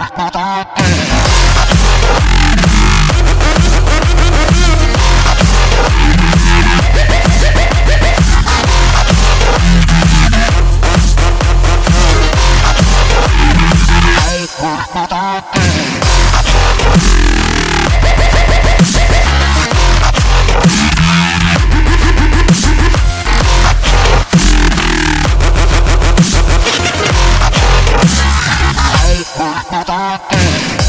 Bye-bye. uh, uh.